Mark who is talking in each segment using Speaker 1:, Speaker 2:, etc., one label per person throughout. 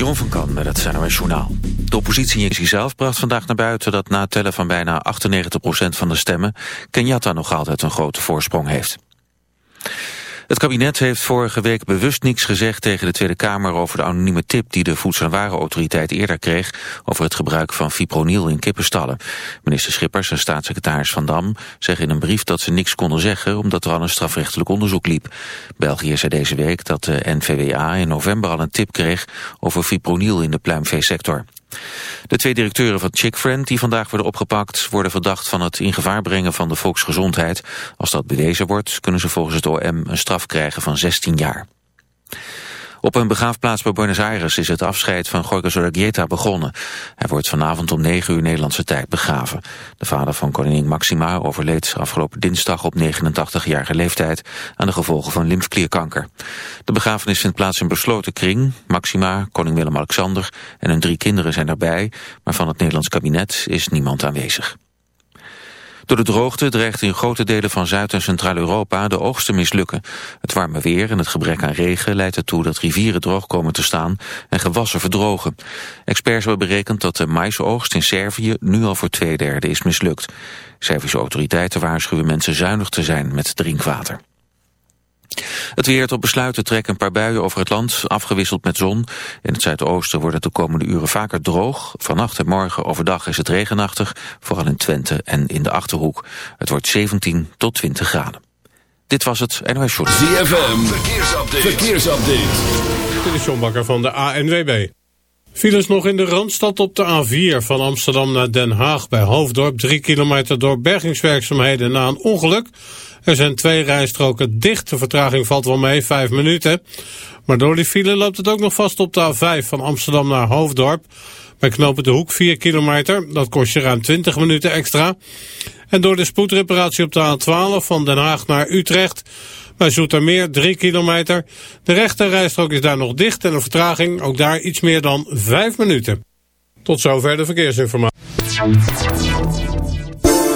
Speaker 1: Jeroen van Kan met het NOS Journaal. De oppositie zelf bracht vandaag naar buiten dat na tellen van bijna 98% van de stemmen... Kenyatta nog altijd een grote voorsprong heeft. Het kabinet heeft vorige week bewust niets gezegd tegen de Tweede Kamer over de anonieme tip die de Voedsel- en Warenautoriteit eerder kreeg over het gebruik van fipronil in kippenstallen. Minister Schippers en staatssecretaris Van Dam zeggen in een brief dat ze niks konden zeggen omdat er al een strafrechtelijk onderzoek liep. België zei deze week dat de NVWA in november al een tip kreeg over fipronil in de pluimveesector. De twee directeuren van Chickfriend die vandaag worden opgepakt... worden verdacht van het in gevaar brengen van de volksgezondheid. Als dat bewezen wordt, kunnen ze volgens het OM een straf krijgen van 16 jaar. Op een begraafplaats bij Buenos Aires is het afscheid van Jorge Zorreguieta begonnen. Hij wordt vanavond om 9 uur Nederlandse tijd begraven. De vader van koningin Maxima overleed afgelopen dinsdag op 89-jarige leeftijd aan de gevolgen van lymfklierkanker. De begrafenis vindt plaats in besloten kring. Maxima, koning Willem-Alexander en hun drie kinderen zijn erbij, maar van het Nederlands kabinet is niemand aanwezig. Door de droogte dreigt in grote delen van Zuid- en Centraal-Europa de oogst te mislukken. Het warme weer en het gebrek aan regen leidt ertoe dat rivieren droog komen te staan en gewassen verdrogen. Experts hebben berekend dat de maisoogst in Servië nu al voor twee derde is mislukt. Servische autoriteiten waarschuwen mensen zuinig te zijn met drinkwater. Het weer tot besluiten trekken een paar buien over het land, afgewisseld met zon. In het zuidoosten wordt het de komende uren vaker droog. Vannacht en morgen overdag is het regenachtig, vooral in Twente en in de Achterhoek. Het wordt 17 tot 20 graden. Dit was het NOS Short.
Speaker 2: ZFM, verkeersupdate. verkeersupdate.
Speaker 3: Dit is John Bakker van de ANWB. Files nog in de Randstad op de A4 van Amsterdam naar Den Haag bij Hoofddorp. Drie kilometer door bergingswerkzaamheden na een ongeluk. Er zijn twee rijstroken dicht. De vertraging valt wel mee, vijf minuten. Maar door die file loopt het ook nog vast op de A5 van Amsterdam naar Hoofddorp. Bij knopen de hoek 4 kilometer. Dat kost je ruim 20 minuten extra. En door de spoedreparatie op de A12 van Den Haag naar Utrecht... Bij Zoetermeer 3 kilometer. De rechte rijstrook is daar nog dicht en de vertraging ook daar iets meer dan 5 minuten. Tot zover de verkeersinformatie.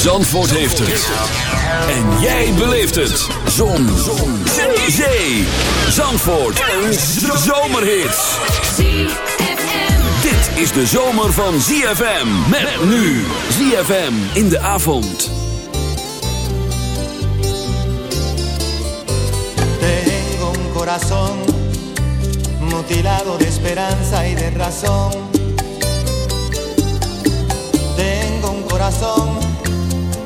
Speaker 2: Zandvoort heeft het. En jij beleeft het. Zon. Zon. Zee. Zandvoort. Een zomerhit. Dit is de zomer van ZFM. Met nu. ZFM in de avond.
Speaker 4: Tengo un corazón mutilado de esperanza y de razón. Tengo un corazón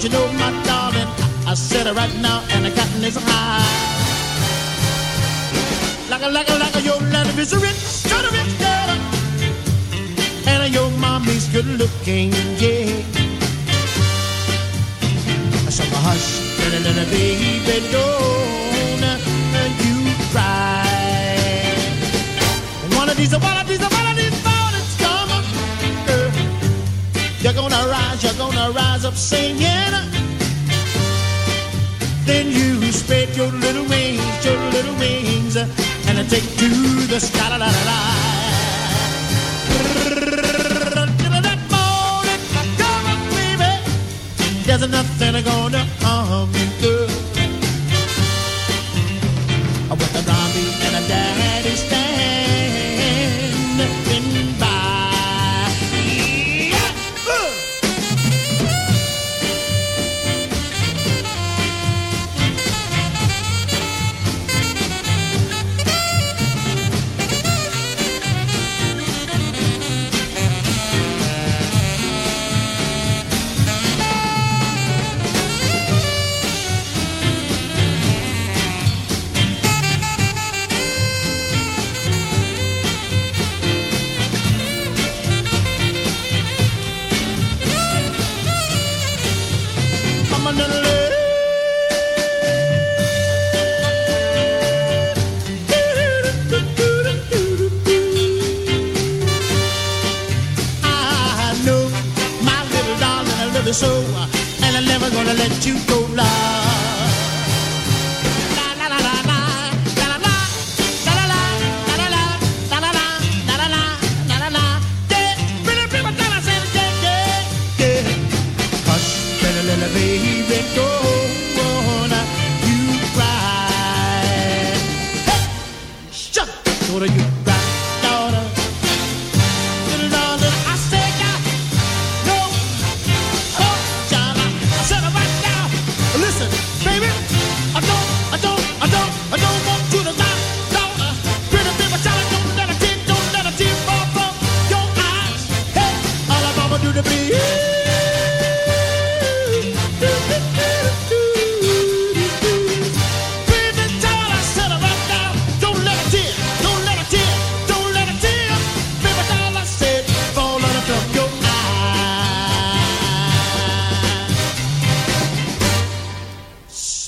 Speaker 5: Don't you know, my darling, I, I said it right now, and the cotton is high. Like a, like a, like a, your daddy is a rich, kind of rich daughter. And your mommy's good looking, yeah. So hush, little, little baby, don't you cry. One of these, one gonna rise up singing. Then you spread your little wings, your little wings, and take to the sky. La, la, la, la.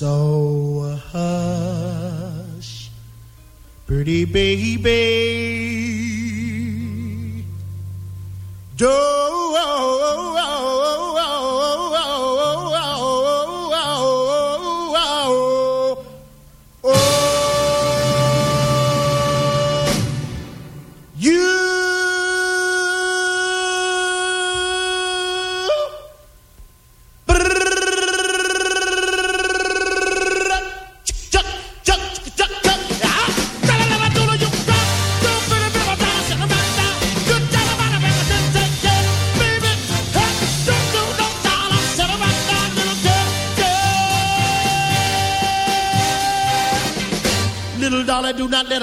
Speaker 5: So hush, pretty baby. Don't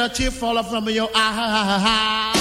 Speaker 5: a tear fall from your eye.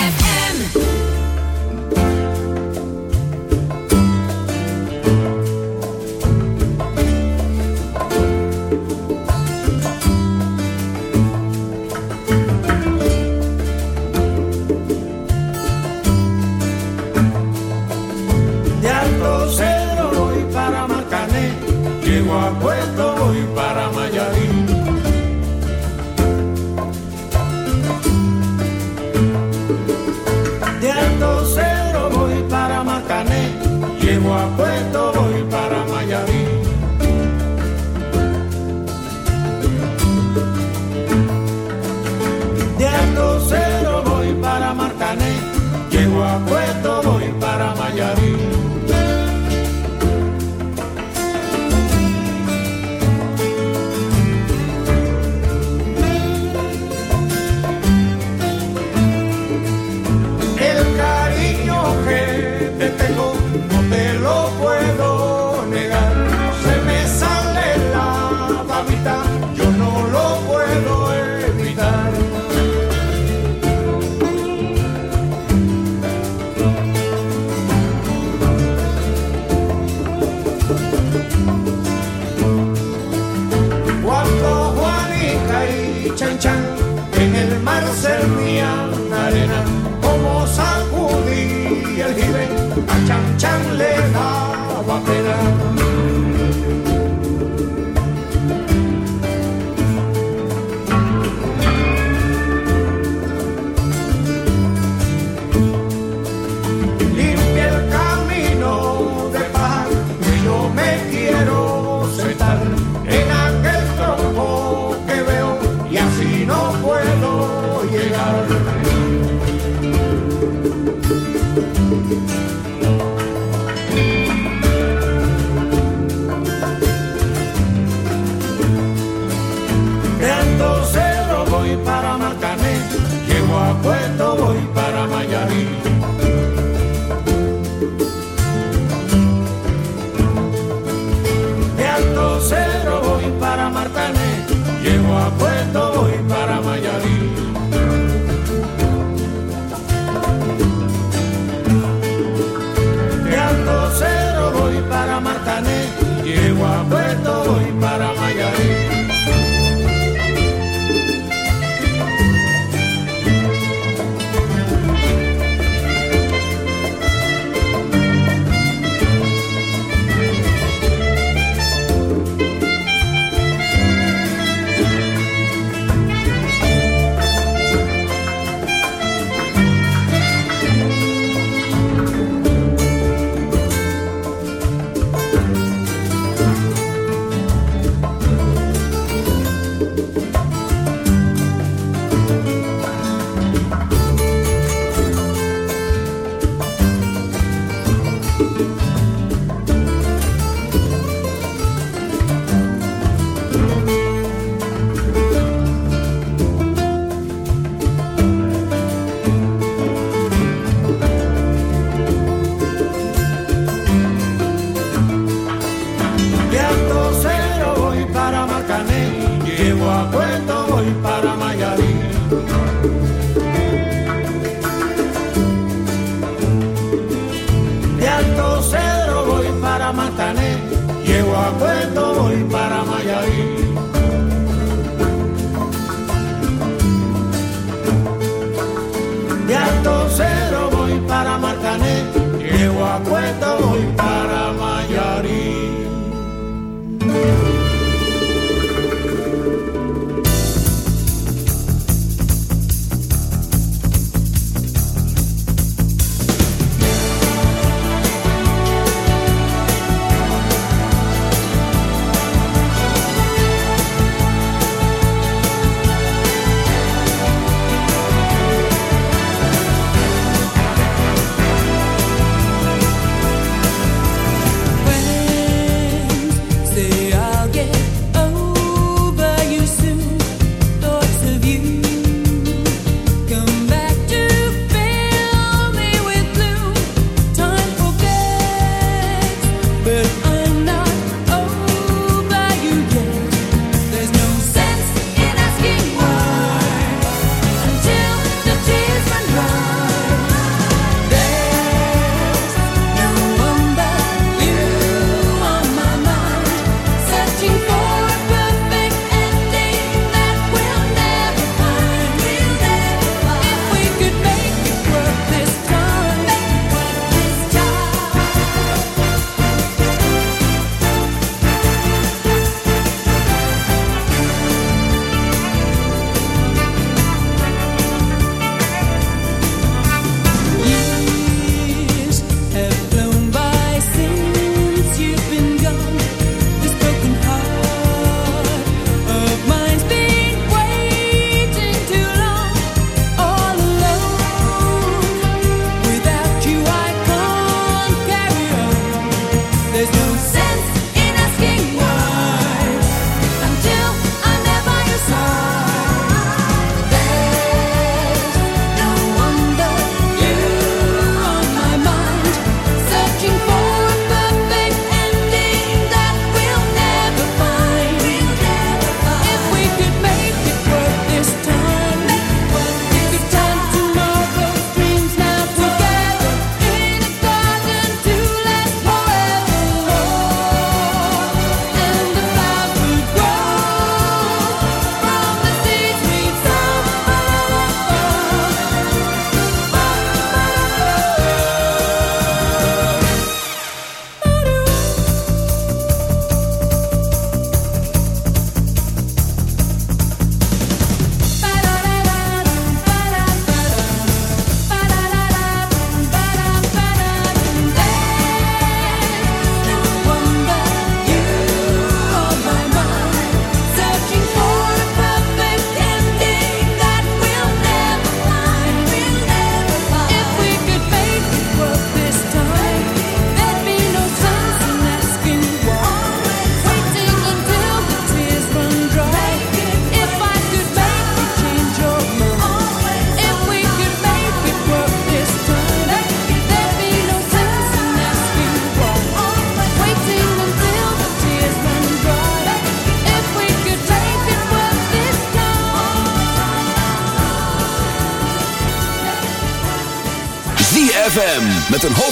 Speaker 6: got me.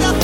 Speaker 7: the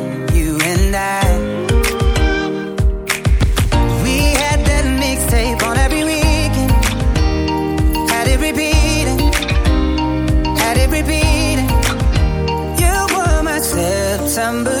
Speaker 7: September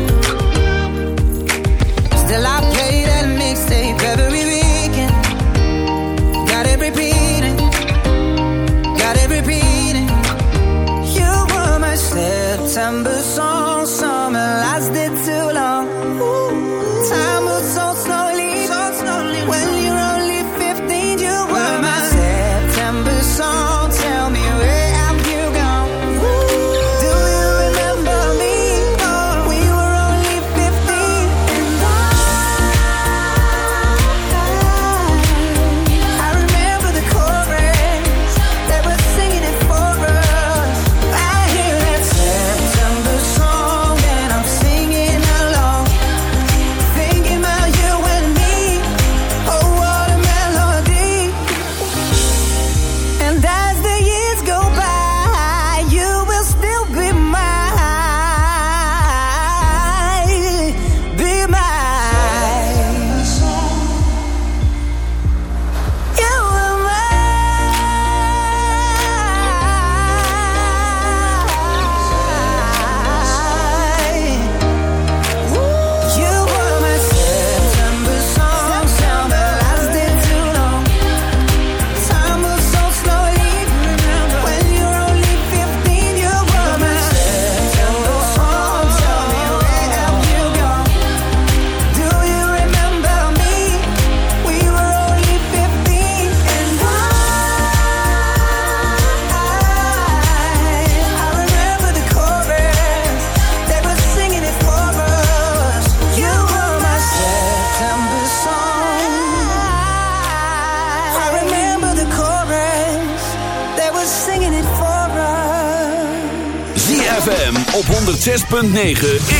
Speaker 7: September song,
Speaker 8: 106.9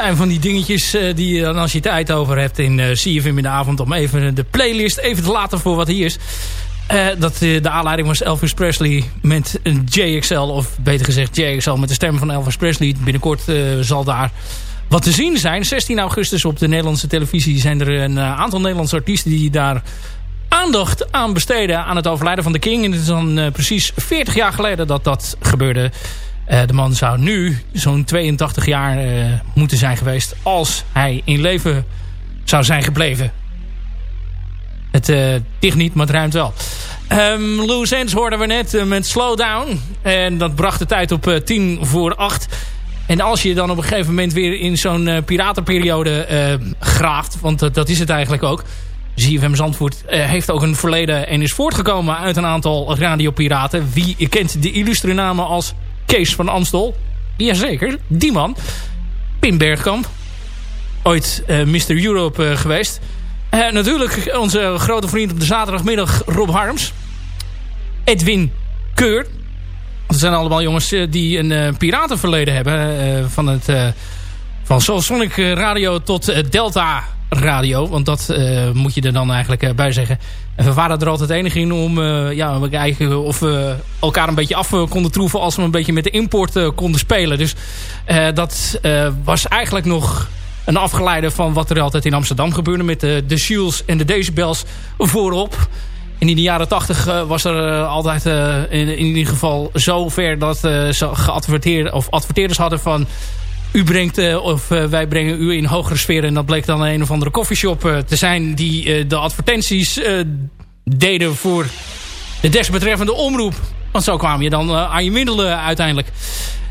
Speaker 9: zijn van die dingetjes eh, die je dan als je tijd over hebt in eh CFM in de avond om even de playlist even te laten voor wat hier is. Eh, dat de aanleiding was Elvis Presley met een JXL of beter gezegd JXL met de stem van Elvis Presley. Binnenkort zal daar wat te zien zijn. 16 augustus op de Nederlandse televisie zijn er een aantal Nederlandse artiesten die daar aandacht aan besteden aan het overlijden van de King. En het is dan precies 40 jaar geleden dat dat gebeurde. Eh, de man zou nu zo'n 82 jaar eh, moeten zijn geweest als hij in leven zou zijn gebleven. Het uh, dicht niet, maar het ruimt wel. Um, Loose Ends hoorden we net met Slow Down. En dat bracht de tijd op uh, 10 voor 8. En als je dan op een gegeven moment weer in zo'n piratenperiode graaft... want dat is het eigenlijk ook... ZFM Zandvoort heeft ook een verleden en is voortgekomen uit een aantal radiopiraten. Wie kent de illustre namen als Kees van Amstel? Jazeker, die man. Pim Bergkamp. Ooit Mr. Europe geweest... Uh, natuurlijk onze grote vriend op de zaterdagmiddag Rob Harms. Edwin Keur. Dat zijn allemaal jongens uh, die een uh, piratenverleden hebben. van het van Sonic Radio tot Delta Radio. Want dat moet je er dan eigenlijk bij zeggen. En we waren er altijd enig in om ja, kijken of we elkaar een beetje af konden troeven... als we een beetje met de import konden spelen. Dus dat was eigenlijk nog een afgeleide van wat er altijd in Amsterdam gebeurde... met de, de Shields en de Decibels voorop. En in de jaren tachtig was er altijd in, in, ieder geval zover... dat ze geadverteerd, of adverteerders hadden van... U brengt, of wij brengen u in hogere sferen. En dat bleek dan een of andere koffieshop te zijn... die de advertenties deden voor de desbetreffende omroep. Want zo kwam je dan aan je middelen uiteindelijk.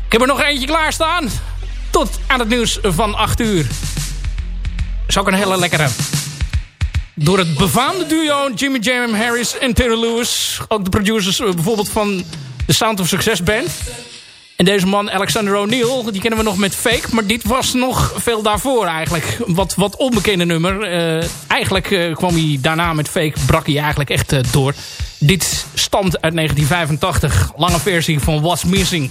Speaker 9: Ik heb er nog eentje klaarstaan tot aan het nieuws van 8 uur. Is ook een hele lekkere. Door het befaamde duo Jimmy Jam Harris en Taylor Lewis. Ook de producers bijvoorbeeld van de Sound of Success Band. En deze man Alexander O'Neill, die kennen we nog met Fake. Maar dit was nog veel daarvoor eigenlijk. Wat, wat onbekende nummer. Uh, eigenlijk uh, kwam hij daarna met Fake, brak hij eigenlijk echt uh, door. Dit stamt uit 1985. Lange versie van What's Missing.